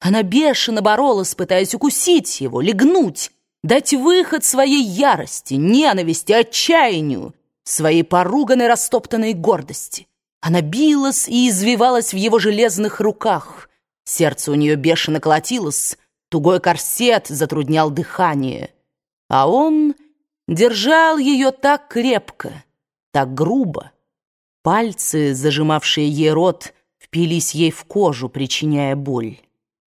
Она бешено боролась, пытаясь укусить его, легнуть, дать выход своей ярости, ненависти, отчаянию, своей поруганной растоптанной гордости. Она билась и извивалась в его железных руках. Сердце у нее бешено колотилось, тугой корсет затруднял дыхание. А он держал ее так крепко, так грубо. Пальцы, зажимавшие ей рот, впились ей в кожу, причиняя боль.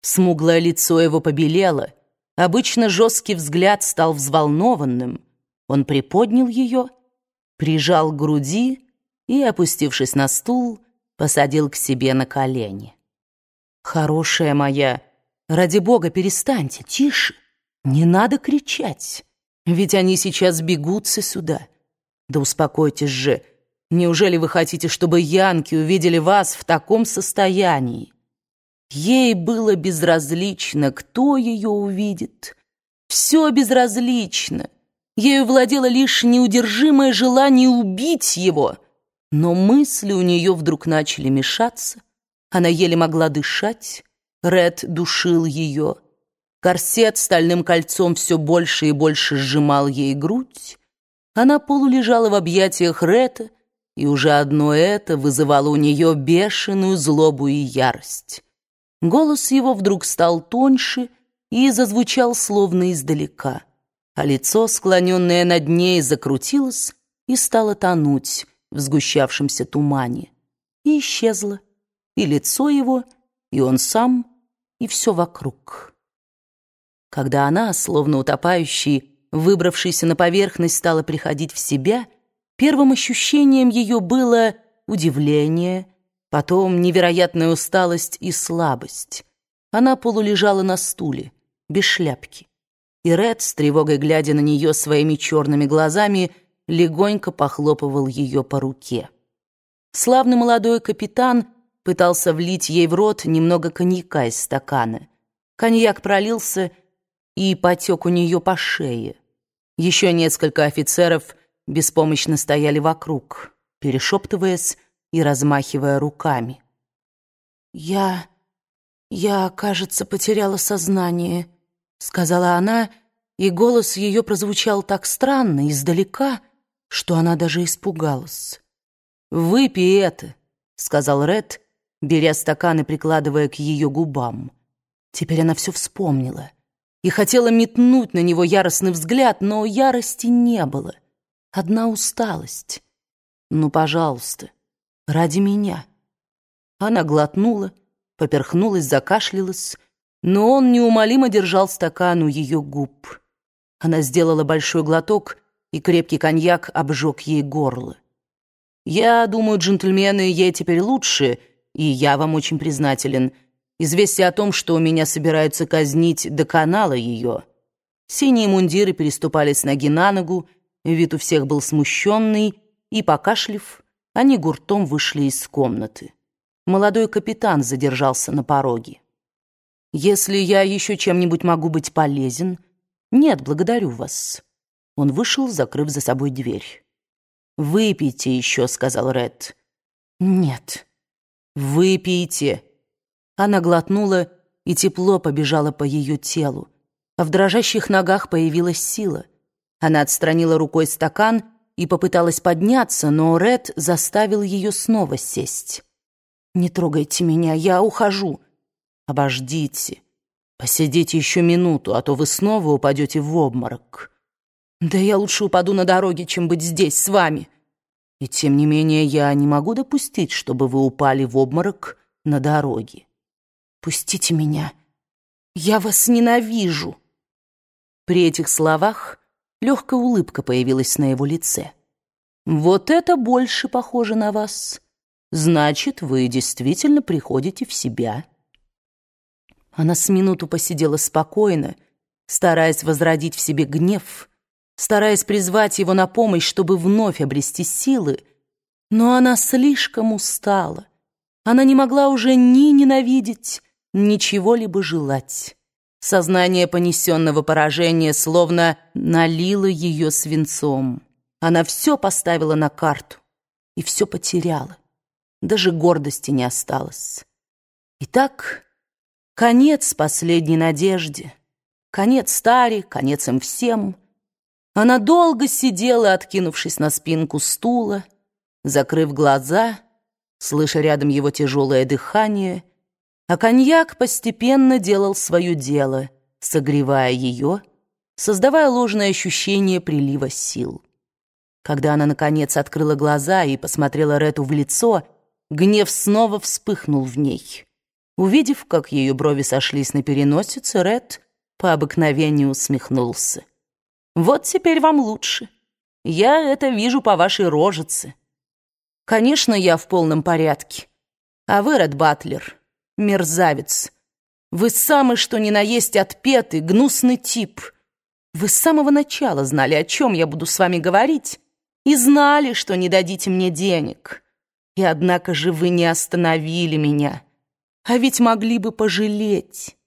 Смуглое лицо его побелело, обычно жесткий взгляд стал взволнованным. Он приподнял ее, прижал к груди и, опустившись на стул, посадил к себе на колени. «Хорошая моя, ради бога, перестаньте, тише, не надо кричать, ведь они сейчас бегутся сюда. Да успокойтесь же, неужели вы хотите, чтобы янки увидели вас в таком состоянии?» Ей было безразлично, кто ее увидит. Все безразлично. Ею владело лишь неудержимое желание убить его. Но мысли у нее вдруг начали мешаться. Она еле могла дышать. Ред душил ее. Корсет стальным кольцом все больше и больше сжимал ей грудь. Она полулежала в объятиях Рета, и уже одно это вызывало у нее бешеную злобу и ярость. Голос его вдруг стал тоньше и зазвучал словно издалека, а лицо, склоненное над ней, закрутилось и стало тонуть в сгущавшемся тумане. И исчезло и лицо его, и он сам, и все вокруг. Когда она, словно утопающий, выбравшийся на поверхность, стала приходить в себя, первым ощущением ее было удивление, Потом невероятная усталость и слабость. Она полулежала на стуле, без шляпки. И Ред, с тревогой глядя на нее своими черными глазами, легонько похлопывал ее по руке. Славный молодой капитан пытался влить ей в рот немного коньяка из стакана. Коньяк пролился и потек у нее по шее. Еще несколько офицеров беспомощно стояли вокруг, перешептываясь, и размахивая руками. «Я... я, кажется, потеряла сознание», — сказала она, и голос ее прозвучал так странно, издалека, что она даже испугалась. «Выпей это», — сказал Ред, беря стакан и прикладывая к ее губам. Теперь она все вспомнила и хотела метнуть на него яростный взгляд, но ярости не было. Одна усталость. «Ну, пожалуйста, ради меня. Она глотнула, поперхнулась, закашлялась, но он неумолимо держал стакан у ее губ. Она сделала большой глоток, и крепкий коньяк обжег ей горло. «Я думаю, джентльмены, ей теперь лучше, и я вам очень признателен. Известие о том, что меня собираются казнить, доконало ее». Синие мундиры переступали с ноги на ногу, вид у всех был смущенный, и, покашлив, они гуртом вышли из комнаты. Молодой капитан задержался на пороге. «Если я еще чем-нибудь могу быть полезен...» «Нет, благодарю вас». Он вышел, закрыв за собой дверь. «Выпейте еще», — сказал Ред. «Нет». «Выпейте». Она глотнула, и тепло побежало по ее телу. А в дрожащих ногах появилась сила. Она отстранила рукой стакан и попыталась подняться, но Ред заставил ее снова сесть. «Не трогайте меня, я ухожу». «Обождите. Посидите еще минуту, а то вы снова упадете в обморок». «Да я лучше упаду на дороге, чем быть здесь с вами». «И тем не менее я не могу допустить, чтобы вы упали в обморок на дороге». «Пустите меня. Я вас ненавижу». При этих словах Легкая улыбка появилась на его лице. «Вот это больше похоже на вас. Значит, вы действительно приходите в себя». Она с минуту посидела спокойно, стараясь возродить в себе гнев, стараясь призвать его на помощь, чтобы вновь обрести силы, но она слишком устала. Она не могла уже ни ненавидеть, ни чего-либо желать. Сознание понесенного поражения словно налило ее свинцом. Она все поставила на карту и все потеряла. Даже гордости не осталось. Итак, Конец последней надежде. Конец старе, конец им всем. Она долго сидела, откинувшись на спинку стула, закрыв глаза, слыша рядом его тяжелое дыхание, а коньяк постепенно делал свое дело, согревая ее, создавая ложное ощущение прилива сил. Когда она, наконец, открыла глаза и посмотрела Рету в лицо, гнев снова вспыхнул в ней. Увидев, как ее брови сошлись на переносице, Ред по обыкновению усмехнулся. «Вот теперь вам лучше. Я это вижу по вашей рожице. Конечно, я в полном порядке. А вы, Ред Батлер, мерзавец. Вы самый что ни на есть отпетый, гнусный тип. Вы с самого начала знали, о чем я буду с вами говорить, и знали, что не дадите мне денег. И однако же вы не остановили меня. А ведь могли бы пожалеть».